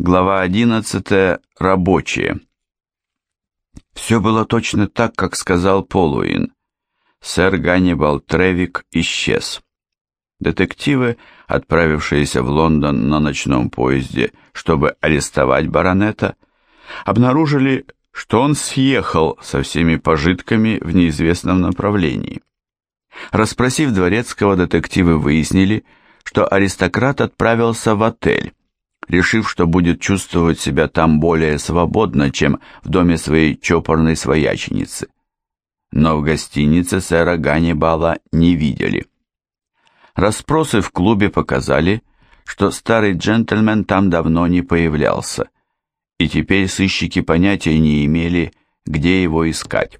Глава 11. Рабочие. Все было точно так, как сказал Полуин. Сэр Ганнибал Тревик исчез. Детективы, отправившиеся в Лондон на ночном поезде, чтобы арестовать баронета, обнаружили, что он съехал со всеми пожитками в неизвестном направлении. Расспросив дворецкого, детективы выяснили, что аристократ отправился в отель, решив, что будет чувствовать себя там более свободно, чем в доме своей чопорной свояченицы. Но в гостинице сэра Ганнибала не видели. Расспросы в клубе показали, что старый джентльмен там давно не появлялся, и теперь сыщики понятия не имели, где его искать.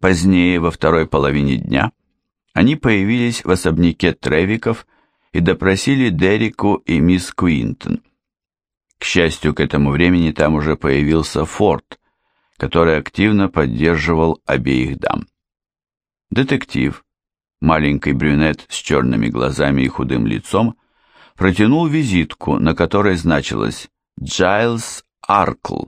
Позднее, во второй половине дня, они появились в особняке Тревиков и допросили Дереку и мисс Куинтон. К счастью, к этому времени там уже появился Форд, который активно поддерживал обеих дам. Детектив, маленький брюнет с черными глазами и худым лицом, протянул визитку, на которой значилось «Джайлз Аркл».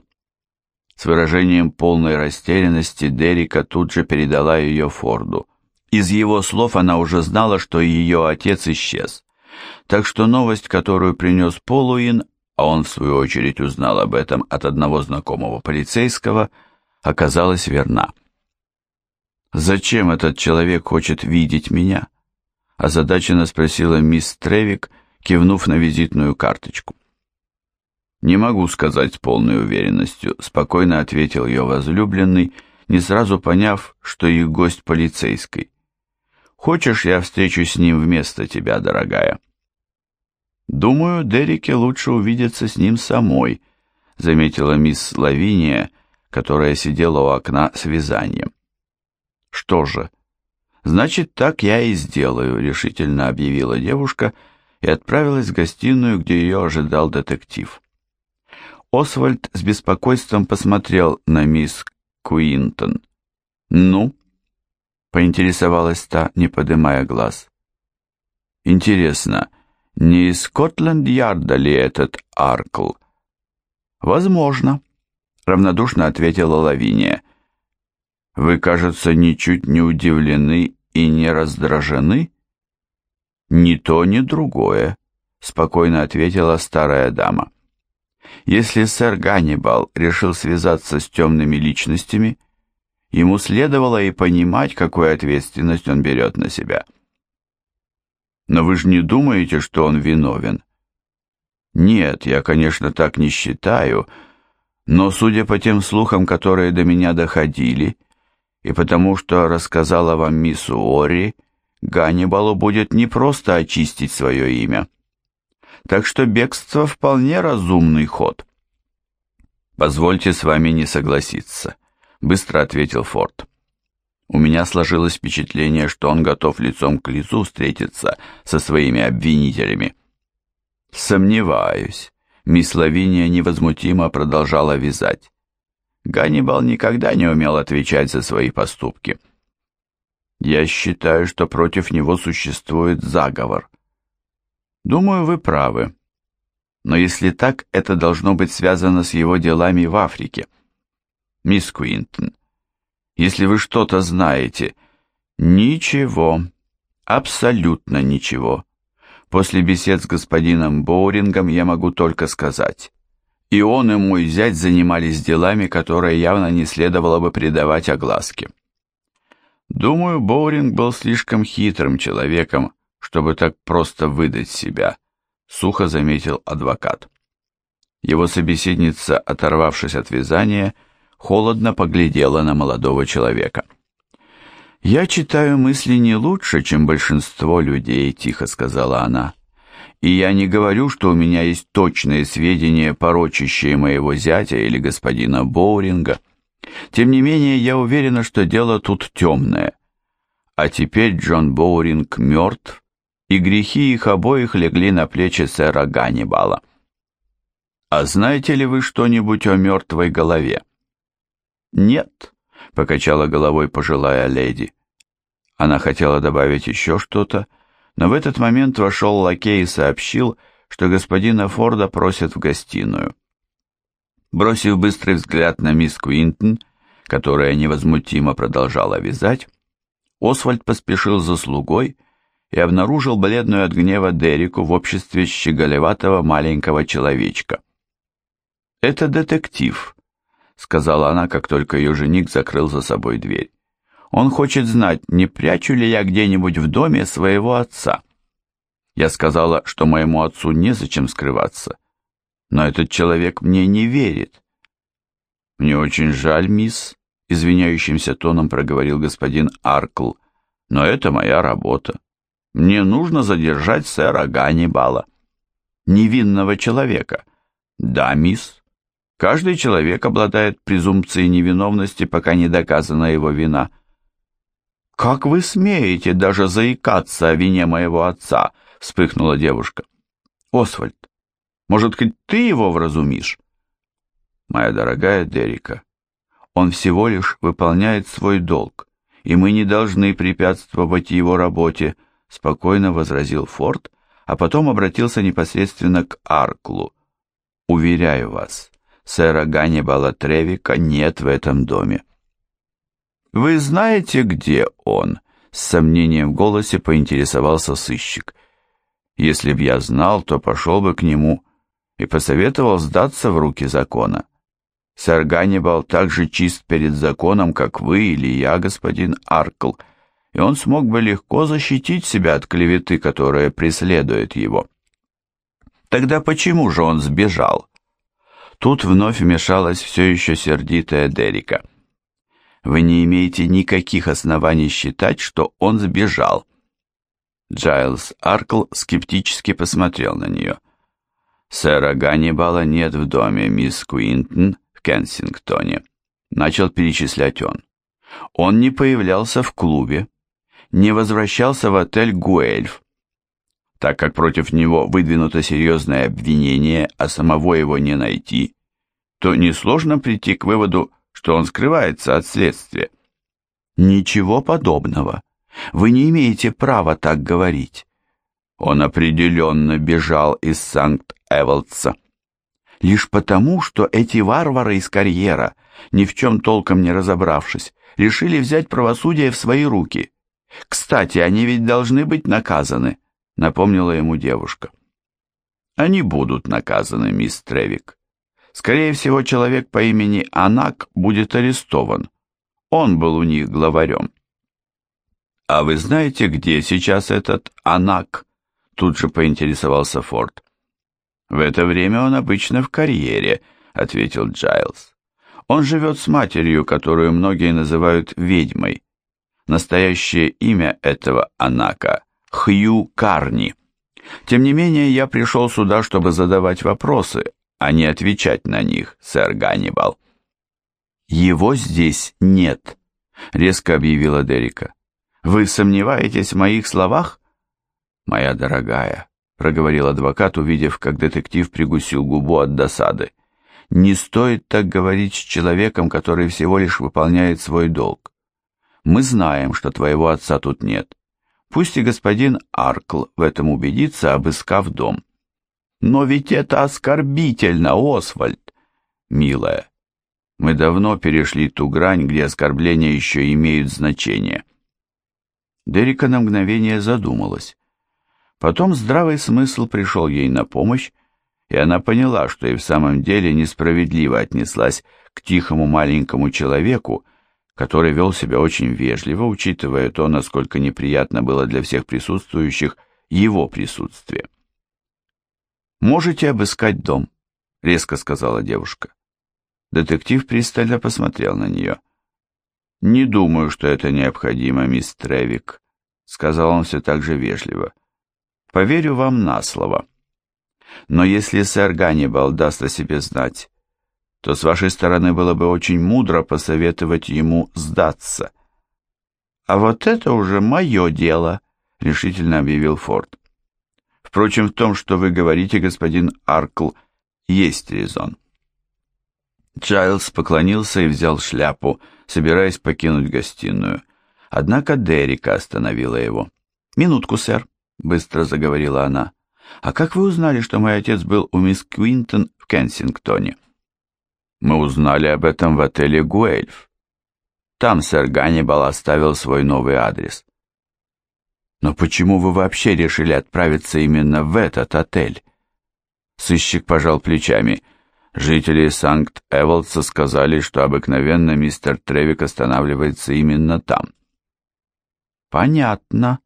С выражением полной растерянности Дерека тут же передала ее Форду. Из его слов она уже знала, что ее отец исчез. Так что новость, которую принес Полуин, а он в свою очередь узнал об этом от одного знакомого полицейского, оказалась верна. «Зачем этот человек хочет видеть меня?» озадаченно спросила мисс Тревик, кивнув на визитную карточку. «Не могу сказать с полной уверенностью», — спокойно ответил ее возлюбленный, не сразу поняв, что их гость полицейский. «Хочешь, я встречусь с ним вместо тебя, дорогая?» «Думаю, Дереке лучше увидеться с ним самой», — заметила мисс Лавиния, которая сидела у окна с вязанием. «Что же?» «Значит, так я и сделаю», — решительно объявила девушка и отправилась в гостиную, где ее ожидал детектив. Освальд с беспокойством посмотрел на мисс Куинтон. «Ну?» — поинтересовалась та, не поднимая глаз. «Интересно, не из Скотланд-Ярда ли этот Аркл?» «Возможно», — равнодушно ответила Лавиния. Вы, кажется, ничуть не удивлены и не раздражены? Ни то, ни другое, спокойно ответила старая дама. Если сэр Ганнибал решил связаться с темными личностями, ему следовало и понимать, какую ответственность он берет на себя. Но вы же не думаете, что он виновен? Нет, я, конечно, так не считаю, но, судя по тем слухам, которые до меня доходили, — и потому что рассказала вам мисс Уорри, Ганнибалу будет не просто очистить свое имя. Так что бегство вполне разумный ход. Позвольте с вами не согласиться, быстро ответил Форд. У меня сложилось впечатление, что он готов лицом к лицу встретиться со своими обвинителями. Сомневаюсь. Мисс Лавиния невозмутимо продолжала вязать. Ганнибал никогда не умел отвечать за свои поступки. Я считаю, что против него существует заговор. Думаю, вы правы. Но если так, это должно быть связано с его делами в Африке. Мисс Куинтон, если вы что-то знаете... Ничего, абсолютно ничего. После бесед с господином Боурингом я могу только сказать и он и мой зять занимались делами, которые явно не следовало бы придавать огласке. Думаю, Боуринг был слишком хитрым человеком, чтобы так просто выдать себя, сухо заметил адвокат. Его собеседница, оторвавшись от вязания, холодно поглядела на молодого человека. «Я читаю мысли не лучше, чем большинство людей», — тихо сказала она. И я не говорю, что у меня есть точные сведения, порочащие моего зятя или господина Боуринга. Тем не менее, я уверена, что дело тут темное. А теперь Джон Боуринг мертв, и грехи их обоих легли на плечи сэра Ганнибала. А знаете ли вы что-нибудь о мертвой голове? Нет, покачала головой пожилая леди. Она хотела добавить еще что-то, но в этот момент вошел лакей и сообщил, что господина Форда просят в гостиную. Бросив быстрый взгляд на мисс Куинтон, которая невозмутимо продолжала вязать, Освальд поспешил за слугой и обнаружил бледную от гнева Дереку в обществе щеголеватого маленького человечка. «Это детектив», — сказала она, как только ее жених закрыл за собой дверь. «Он хочет знать, не прячу ли я где-нибудь в доме своего отца». Я сказала, что моему отцу незачем скрываться, но этот человек мне не верит. Мне очень жаль, мисс, извиняющимся тоном проговорил господин Аркл, но это моя работа. Мне нужно задержать сэра Ганнибала. Невинного человека. Да, мисс. Каждый человек обладает презумпцией невиновности, пока не доказана его вина. «Как вы смеете даже заикаться о вине моего отца?» — вспыхнула девушка. «Освальд, может, хоть ты его вразумишь?» «Моя дорогая Дерика, он всего лишь выполняет свой долг, и мы не должны препятствовать его работе», — спокойно возразил Форд, а потом обратился непосредственно к Арклу. «Уверяю вас, сэра Ганнибала Тревика нет в этом доме». «Вы знаете, где он?» — с сомнением в голосе поинтересовался сыщик. «Если б я знал, то пошел бы к нему и посоветовал сдаться в руки закона. Сэр Ганнибал так же чист перед законом, как вы или я, господин Аркл, и он смог бы легко защитить себя от клеветы, которая преследует его. Тогда почему же он сбежал? Тут вновь вмешалась все еще сердитая Дерика. Вы не имеете никаких оснований считать, что он сбежал. Джайлз Аркл скептически посмотрел на нее. «Сэра Ганнибала нет в доме, мисс Куинтон, Кенсингтоне, начал перечислять он. Он не появлялся в клубе, не возвращался в отель Гуэльф. Так как против него выдвинуто серьезное обвинение, а самого его не найти, то несложно прийти к выводу, что он скрывается от следствия. Ничего подобного. Вы не имеете права так говорить. Он определенно бежал из Санкт-Эволдса лишь потому, что эти варвары из карьера, ни в чем толком не разобравшись, решили взять правосудие в свои руки. Кстати, они ведь должны быть наказаны, напомнила ему девушка. Они будут наказаны, мисс Тревик. Скорее всего, человек по имени Анак будет арестован. Он был у них главарем. «А вы знаете, где сейчас этот Анак?» Тут же поинтересовался Форд. «В это время он обычно в карьере», — ответил Джайлз. «Он живет с матерью, которую многие называют ведьмой. Настоящее имя этого Анака — Хью Карни. Тем не менее, я пришел сюда, чтобы задавать вопросы, а не отвечать на них, сэр Ганнибал». «Его здесь нет», — резко объявила Дерика. «Вы сомневаетесь в моих словах?» «Моя дорогая, проговорил адвокат, увидев, как детектив пригусил губу от досады. Не стоит так говорить с человеком, который всего лишь выполняет свой долг. Мы знаем, что твоего отца тут нет. Пусть и господин Аркл в этом убедится, обыскав дом. Но ведь это оскорбительно, Освальд. Милая, мы давно перешли ту грань, где оскорбления еще имеют значение. Дерека на мгновение задумалась. Потом здравый смысл пришел ей на помощь, и она поняла, что и в самом деле несправедливо отнеслась к тихому маленькому человеку, который вел себя очень вежливо, учитывая то, насколько неприятно было для всех присутствующих его присутствие. «Можете обыскать дом», — резко сказала девушка. Детектив пристально посмотрел на нее. «Не думаю, что это необходимо, мисс Тревик», — сказал он все так же вежливо. Поверю вам на слово. Но если сэр Ганнибал даст о себе знать, то с вашей стороны было бы очень мудро посоветовать ему сдаться. А вот это уже мое дело, решительно объявил Форд. Впрочем, в том, что вы говорите, господин Аркл, есть резон. Чайлз поклонился и взял шляпу, собираясь покинуть гостиную. Однако Дерека остановила его. «Минутку, сэр быстро заговорила она. А как вы узнали, что мой отец был у мисс Квинтон в Кенсингтоне? Мы узнали об этом в отеле Гуэльф. Там сэр Ганнибал оставил свой новый адрес. Но почему вы вообще решили отправиться именно в этот отель? Сыщик пожал плечами. Жители Санкт-Эволдса сказали, что обыкновенно мистер Тревик останавливается именно там. Понятно.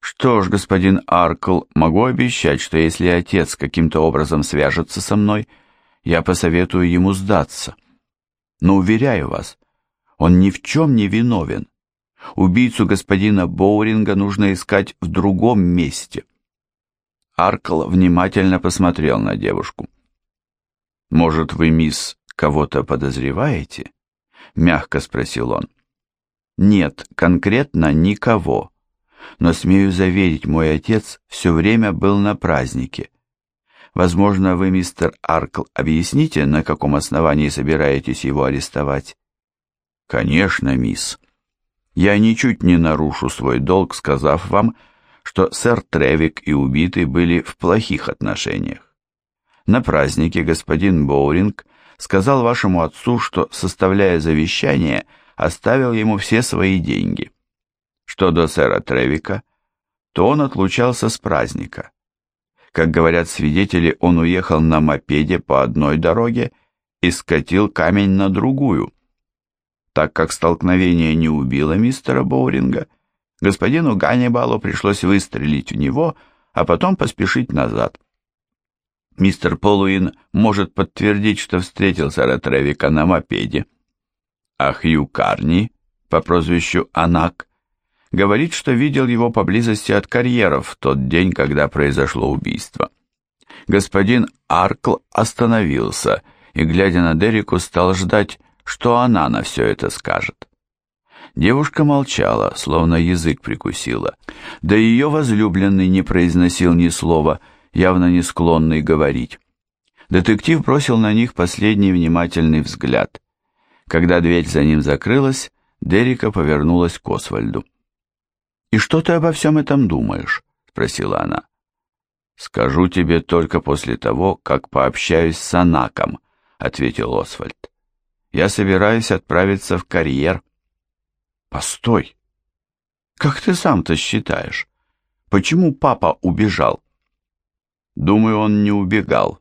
Что ж, господин Аркл, могу обещать, что если отец каким-то образом свяжется со мной, я посоветую ему сдаться. Но уверяю вас, он ни в чем не виновен. Убийцу господина Боуринга нужно искать в другом месте. Аркл внимательно посмотрел на девушку. «Может, вы, мисс, кого-то подозреваете?» — мягко спросил он. «Нет, конкретно никого. Но смею заверить, мой отец все время был на празднике. Возможно, вы, мистер Аркл, объясните, на каком основании собираетесь его арестовать?» «Конечно, мисс. Я ничуть не нарушу свой долг, сказав вам, что сэр Тревик и убитый были в плохих отношениях. На празднике господин Боуринг сказал вашему отцу, что, составляя завещание, оставил ему все свои деньги. Что до сэра Тревика, то он отлучался с праздника. Как говорят свидетели, он уехал на мопеде по одной дороге и скатил камень на другую. Так как столкновение не убило мистера Боуринга, господину Ганнибалу пришлось выстрелить в него, а потом поспешить назад. Мистер Полуин может подтвердить, что встретил сэра Тревика на мопеде. А Хью Карни, по прозвищу Анак, говорит, что видел его поблизости от карьеров в тот день, когда произошло убийство. Господин Аркл остановился и, глядя на Дереку, стал ждать, что она на все это скажет. Девушка молчала, словно язык прикусила, да ее возлюбленный не произносил ни слова – явно не склонный говорить. Детектив бросил на них последний внимательный взгляд. Когда дверь за ним закрылась, Дерека повернулась к Освальду. «И что ты обо всем этом думаешь?» — спросила она. «Скажу тебе только после того, как пообщаюсь с Анаком», — ответил Освальд. «Я собираюсь отправиться в карьер». «Постой! Как ты сам-то считаешь? Почему папа убежал?» Думаю, он не убегал.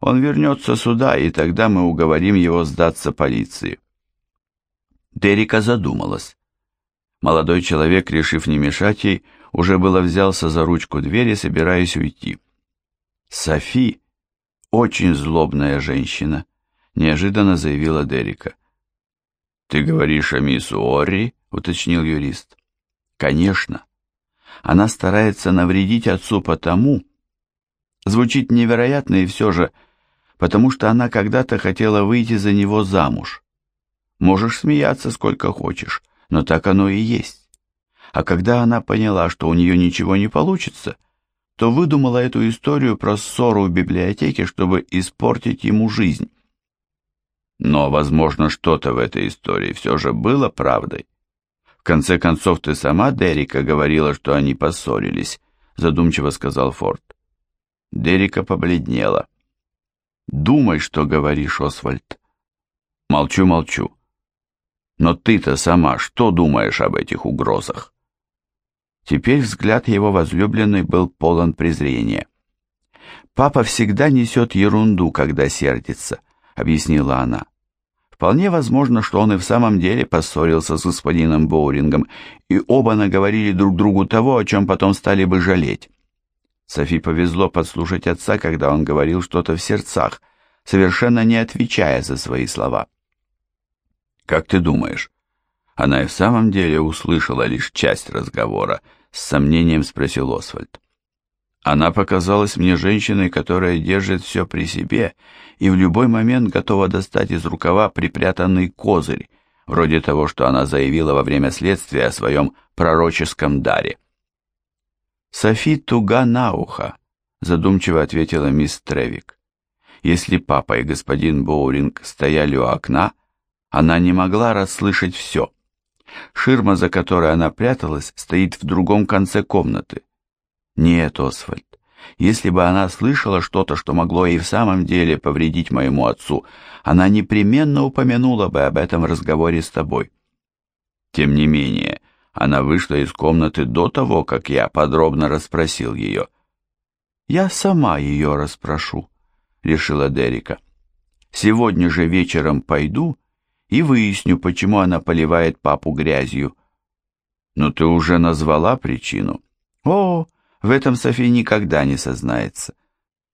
Он вернется сюда, и тогда мы уговорим его сдаться полиции. Дерека задумалась. Молодой человек, решив не мешать ей, уже было взялся за ручку двери, собираясь уйти. «Софи — очень злобная женщина», — неожиданно заявила Дерека. «Ты говоришь о мисс Уорри?» — уточнил юрист. «Конечно. Она старается навредить отцу потому, Звучит невероятно и все же, потому что она когда-то хотела выйти за него замуж. Можешь смеяться сколько хочешь, но так оно и есть. А когда она поняла, что у нее ничего не получится, то выдумала эту историю про ссору в библиотеке, чтобы испортить ему жизнь. Но, возможно, что-то в этой истории все же было правдой. В конце концов, ты сама, Дерека, говорила, что они поссорились, задумчиво сказал Форд. Дерека побледнела. «Думай, что говоришь, Освальд». «Молчу, молчу. Но ты-то сама что думаешь об этих угрозах?» Теперь взгляд его возлюбленной был полон презрения. «Папа всегда несет ерунду, когда сердится», — объяснила она. «Вполне возможно, что он и в самом деле поссорился с господином Боурингом, и оба наговорили друг другу того, о чем потом стали бы жалеть. Софи повезло подслушать отца, когда он говорил что-то в сердцах, совершенно не отвечая за свои слова. «Как ты думаешь, она и в самом деле услышала лишь часть разговора?» С сомнением спросил Освальд. «Она показалась мне женщиной, которая держит все при себе и в любой момент готова достать из рукава припрятанный козырь, вроде того, что она заявила во время следствия о своем пророческом даре». «Софи туга на ухо», — задумчиво ответила мисс Тревик. Если папа и господин Боуринг стояли у окна, она не могла расслышать все. Ширма, за которой она пряталась, стоит в другом конце комнаты. Нет, Освальд, Если бы она слышала что-то, что могло и в самом деле повредить моему отцу, она непременно упомянула бы об этом разговоре с тобой. Тем не менее, она вышла из комнаты до того, как я подробно расспросил ее. «Я сама ее расспрошу», — решила Дерека. «Сегодня же вечером пойду и выясню, почему она поливает папу грязью». «Но ты уже назвала причину?» «О, в этом Софи никогда не сознается.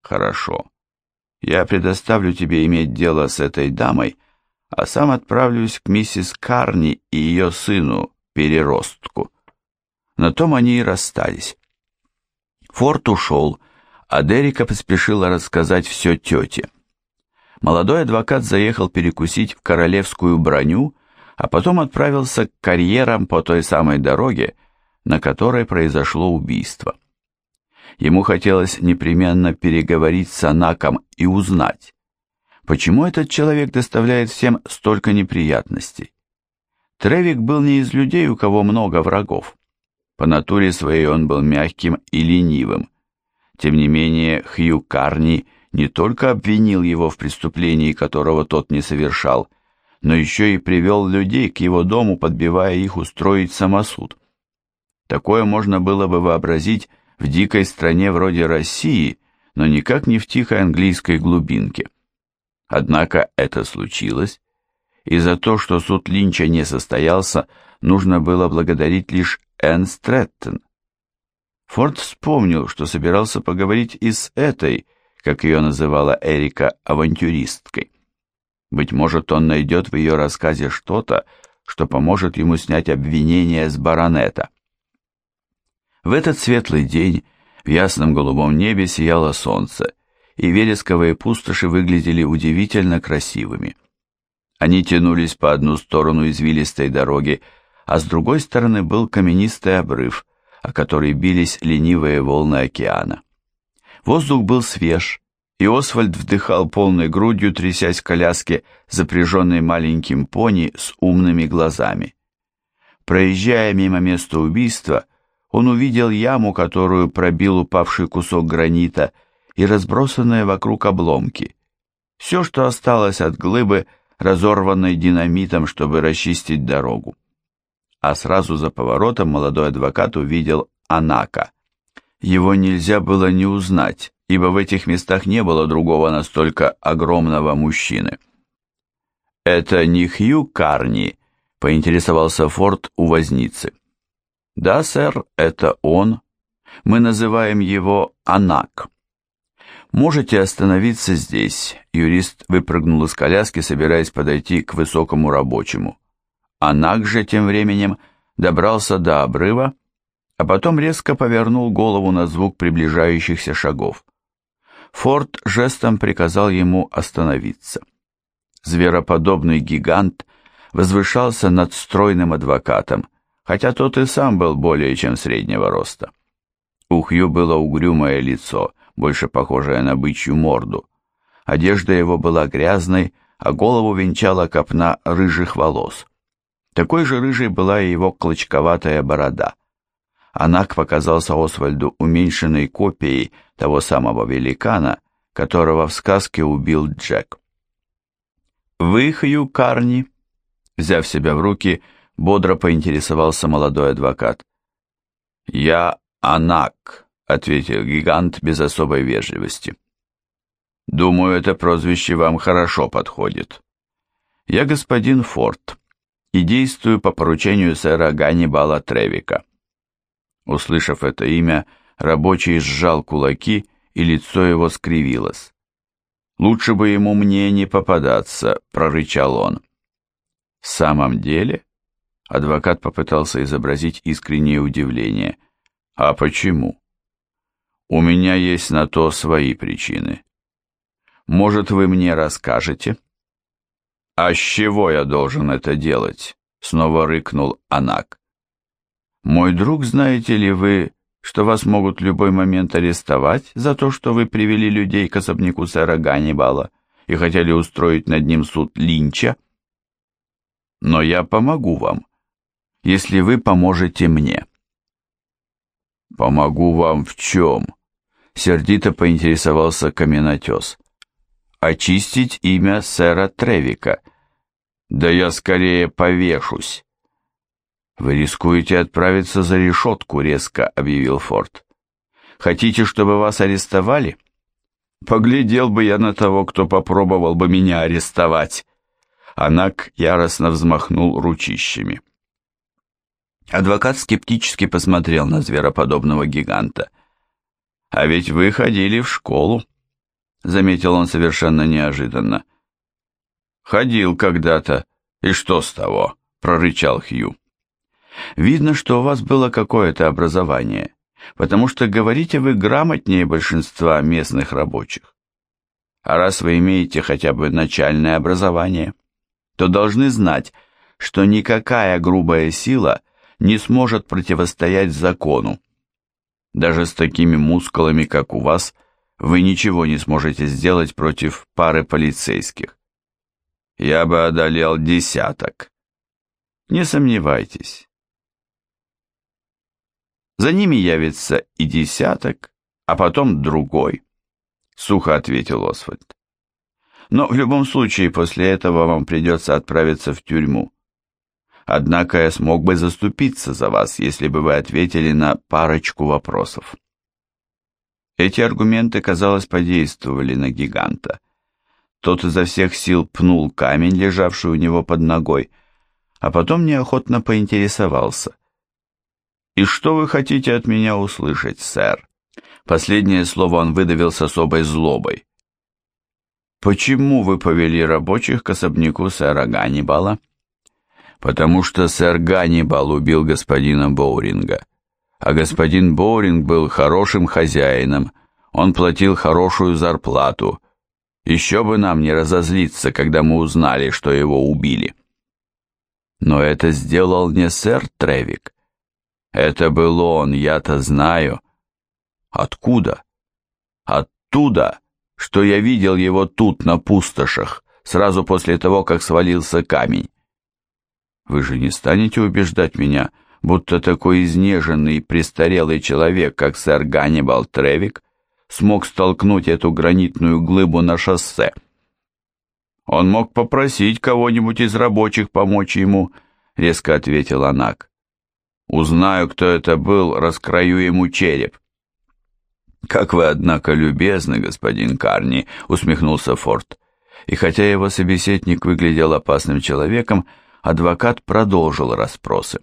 Хорошо. Я предоставлю тебе иметь дело с этой дамой, а сам отправлюсь к миссис Карни и ее сыну, переростку. На том они и расстались. Форд ушел, а Дерека поспешила рассказать все тете. Молодой адвокат заехал перекусить в королевскую броню, а потом отправился к карьерам по той самой дороге, на которой произошло убийство. Ему хотелось непременно переговорить с Анаком и узнать, почему этот человек доставляет всем столько неприятностей. Тревик был не из людей, у кого много врагов. По натуре своей он был мягким и ленивым. Тем не менее, Хью Карни не только обвинил его в преступлении, которого тот не совершал, но еще и привел людей к его дому, подбивая их устроить самосуд. Такое можно было бы вообразить в дикой стране вроде России, но никак не в тихой английской глубинке. Однако это случилось, и за то, что суд Линча не состоялся, нужно было благодарить лишь Энн Стрэттон. Форд вспомнил, что собирался поговорить и с этой, как ее называла Эрика, авантюристкой. Быть может, он найдет в ее рассказе что-то, что поможет ему снять обвинение с баронета. В этот светлый день в ясном голубом небе сияло солнце, и вересковые пустоши выглядели удивительно красивыми. Они тянулись по одну сторону извилистой дороги, а с другой стороны был каменистый обрыв, о который бились ленивые волны океана. Воздух был свеж, и Освальд вдыхал полной грудью, трясясь в коляске, запряженной маленьким пони с умными глазами. Проезжая мимо места убийства, он увидел яму, которую пробил упавший кусок гранита, и разбросанные вокруг обломки. Все, что осталось от глыбы, разорванной динамитом, чтобы расчистить дорогу. А сразу за поворотом молодой адвокат увидел Анака. Его нельзя было не узнать, ибо в этих местах не было другого настолько огромного мужчины. «Это не Хью Карни?» — поинтересовался Форд у возницы. Да, сэр, это он. Мы называем его Анак. Можете остановиться здесь. Юрист выпрыгнул из коляски, собираясь подойти к высокому рабочему. Анак же тем временем добрался до обрыва, а потом резко повернул голову на звук приближающихся шагов. Форд жестом приказал ему остановиться. Звероподобный гигант возвышался над стройным адвокатом, хотя тот и сам был более чем среднего роста. У Хью было угрюмое лицо, больше похожее на бычью морду. Одежда его была грязной, а голову венчала копна рыжих волос. Такой же рыжей была и его клочковатая борода. Анак показался Освальду уменьшенной копией того самого великана, которого в сказке убил Джек. «Вы, Хью Карни?» Взяв себя в руки, бодро поинтересовался молодой адвокат. «Я Анак», — ответил гигант без особой вежливости. «Думаю, это прозвище вам хорошо подходит. Я господин Форд и действую по поручению сэра Ганнибала Тревика». Услышав это имя, рабочий сжал кулаки, и лицо его скривилось. «Лучше бы ему мне не попадаться», — прорычал он. «В самом деле?» Адвокат попытался изобразить искреннее удивление. «А почему?» «У меня есть на то свои причины. Может, вы мне расскажете?» «А с чего я должен это делать?» Снова рыкнул Анак. «Мой друг, знаете ли вы, что вас могут в любой момент арестовать за то, что вы привели людей к особняку сэра Ганнибала и хотели устроить над ним суд Линча?» «Но я помогу вам если вы поможете мне». «Помогу вам в чем?» Сердито поинтересовался каменотес. Очистить имя сэра Тревика. Да я скорее повешусь. Вы рискуете отправиться за решетку, резко объявил Форд. Хотите, чтобы вас арестовали? Поглядел бы я на того, кто попробовал бы меня арестовать. Анак яростно взмахнул ручищами. Адвокат скептически посмотрел на звероподобного гиганта. «А ведь вы ходили в школу», — заметил он совершенно неожиданно. «Ходил когда-то. И что с того?» — прорычал Хью. «Видно, что у вас было какое-то образование, потому что говорите вы грамотнее большинства местных рабочих. А раз вы имеете хотя бы начальное образование, то должны знать, что никакая грубая сила — не сможет противостоять закону. Даже с такими мускулами, как у вас, вы ничего не сможете сделать против пары полицейских. Я бы одолел десяток. Не сомневайтесь. За ними явится и десяток, а потом другой, сухо ответил Освальд. Но в любом случае после этого вам придется отправиться в тюрьму. Однако я смог бы заступиться за вас, если бы вы ответили на парочку вопросов. Эти аргументы, казалось, подействовали на гиганта. Тот изо всех сил пнул камень, лежавший у него под ногой, а потом неохотно поинтересовался. «И что вы хотите от меня услышать, сэр?» Последнее слово он выдавил с особой злобой. «Почему вы повели рабочих к особняку сэра Ганнибала?» потому что сэр Ганнибал убил господина Боуринга. А господин Боуринг был хорошим хозяином, он платил хорошую зарплату. Еще бы нам не разозлиться, когда мы узнали, что его убили. Но это сделал не сэр Тревик. Это был он, я-то знаю. Откуда? Оттуда, что я видел его тут, на пустошах, сразу после того, как свалился камень. Вы же не станете убеждать меня, будто такой изнеженный, престарелый человек, как сэр Ганнибал Тревик, смог столкнуть эту гранитную глыбу на шоссе. Он мог попросить кого-нибудь из рабочих помочь ему, резко ответил Анак. Узнаю, кто это был, раскрою ему череп. «Как вы, однако, любезны, господин Карни», — усмехнулся Форд. И хотя его собеседник выглядел опасным человеком, адвокат продолжил расспросы.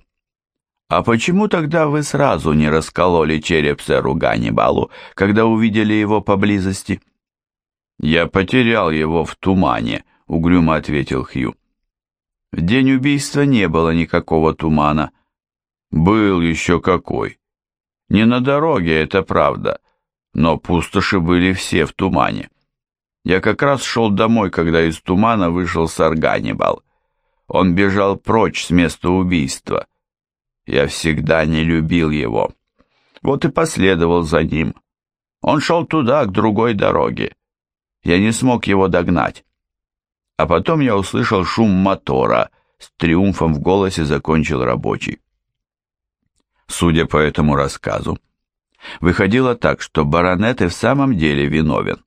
«А почему тогда вы сразу не раскололи череп сэру Ганнибалу, когда увидели его поблизости?» «Я потерял его в тумане», — угрюмо ответил Хью. «В день убийства не было никакого тумана». «Был еще какой. Не на дороге, это правда, но пустоши были все в тумане. Я как раз шел домой, когда из тумана вышел сэр Ганнибал. Он бежал прочь с места убийства. Я всегда не любил его. Вот и последовал за ним. Он шел туда, к другой дороге. Я не смог его догнать. А потом я услышал шум мотора. С триумфом в голосе закончил рабочий. Судя по этому рассказу, выходило так, что баронет и в самом деле виновен.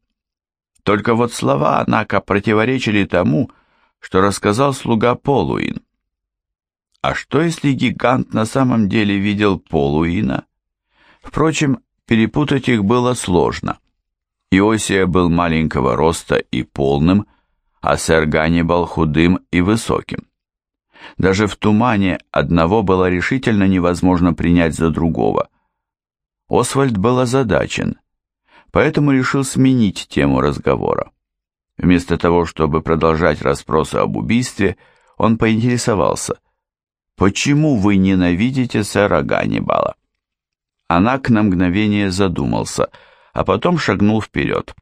Только вот слова, однако, противоречили тому, что рассказал слуга Полуин. А что, если гигант на самом деле видел Полуина? Впрочем, перепутать их было сложно. Иосия был маленького роста и полным, а сэр Ганнибал худым и высоким. Даже в тумане одного было решительно невозможно принять за другого. Освальд был озадачен, поэтому решил сменить тему разговора. Вместо того, чтобы продолжать расспросы об убийстве, он поинтересовался, «Почему вы ненавидите сэра Ганнибала?» Анак на мгновение задумался, а потом шагнул вперед.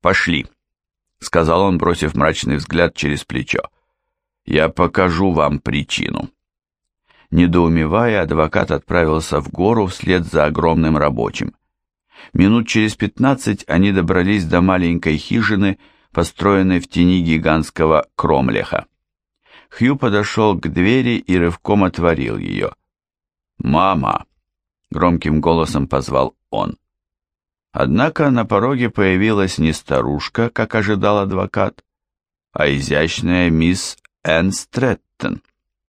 «Пошли», — сказал он, бросив мрачный взгляд через плечо. «Я покажу вам причину». Недоумевая, адвокат отправился в гору вслед за огромным рабочим. Минут через пятнадцать они добрались до маленькой хижины, построенной в тени гигантского кромлеха. Хью подошел к двери и рывком отворил ее. «Мама!» — громким голосом позвал он. Однако на пороге появилась не старушка, как ожидал адвокат, а изящная мисс Энн Стрэттон.